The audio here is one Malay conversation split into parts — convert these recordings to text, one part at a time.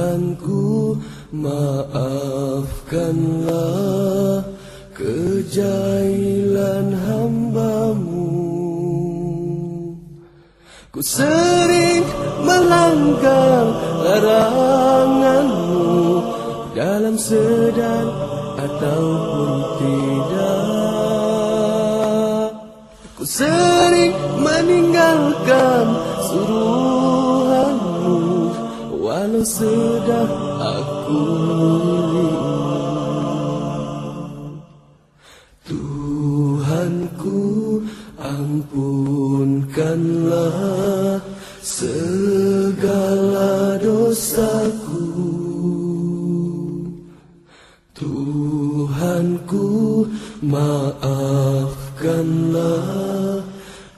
Tuhanku maafkanlah kejahilan hambamu Ku sering melanggar laranganmu dalam sedar ataupun tidak. Ku sering meninggalkan suruhanmu walau sedar aku Tuhanku ampunkanlah segala dosaku. Tuhanku maafkanlah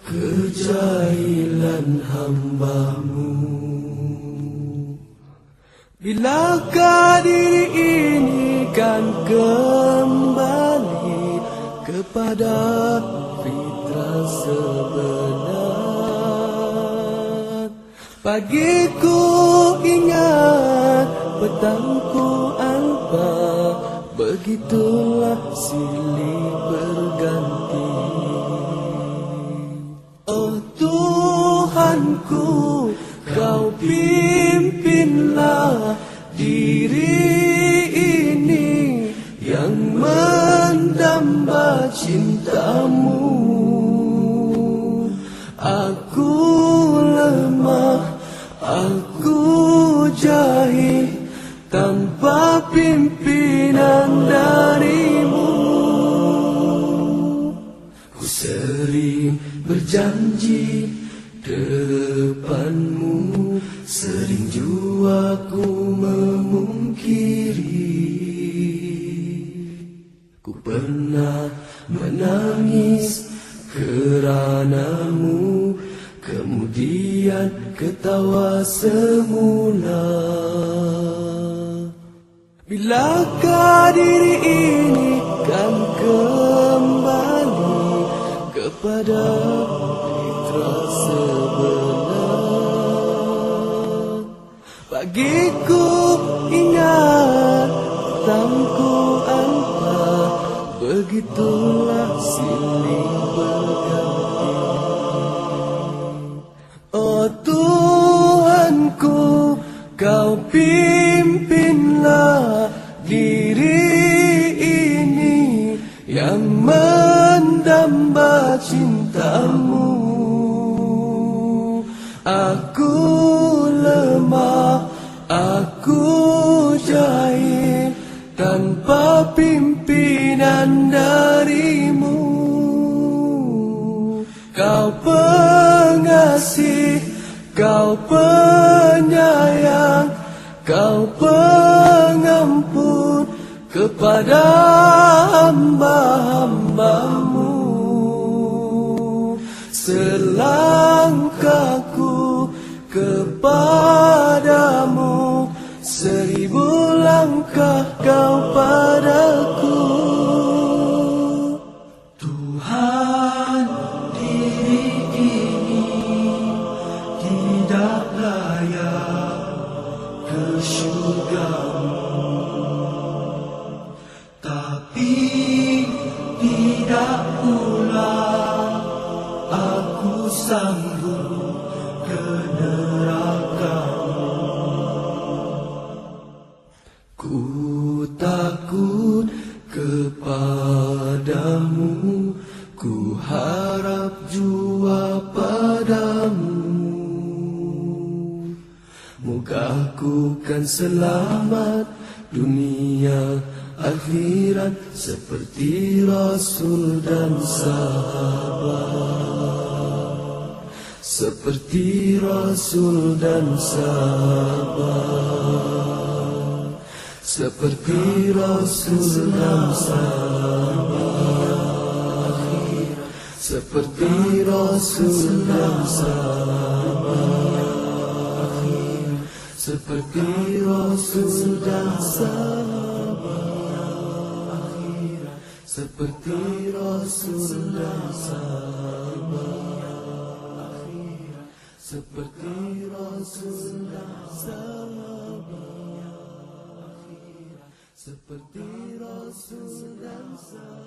kejahilan hambamu Bilakah diri ini kan kembali kepada fitrah sebenar? Pagiku ingat, petangku alpa Begitulah silih berganti. Oh Tuhanku, kau pimpinlah diri ini yang mendamba cintamu. Aku lemah, aku jahil tanpa pimpinan darimu. Ku sering berjanji depanmu jua ku memungkiri. Ku pernah menangis keranamu Kemudian ketawa semula. Bilakah diri ini kan kembali kepada tangku anta Begitulah silih berganti. Oh Tuhanku kau pimpinlah diri ini yang mendamba cintamu pimpinan darimu. Kau pengasih, kau penyayang, kau pengampun kepada hamba-hambamu. Selangkahku kepadamu Seribu langkah kau padaku pula aku sanggup ke nerakamu. Ku takut kepadamu. Ku harap jua padamu. Moga aku kan selamat dunia akhirat Seperti Rasul dan sahabat. Seperti Rasul dan sahabat. Seperti Rasul dan sahabat. Seperti Rasul dan sahabat. Seperti Rasul dan sahabat seperti Rasul dan sahabat. Seperti Rasul dan sahabat. Seperti Rasul dan sahabat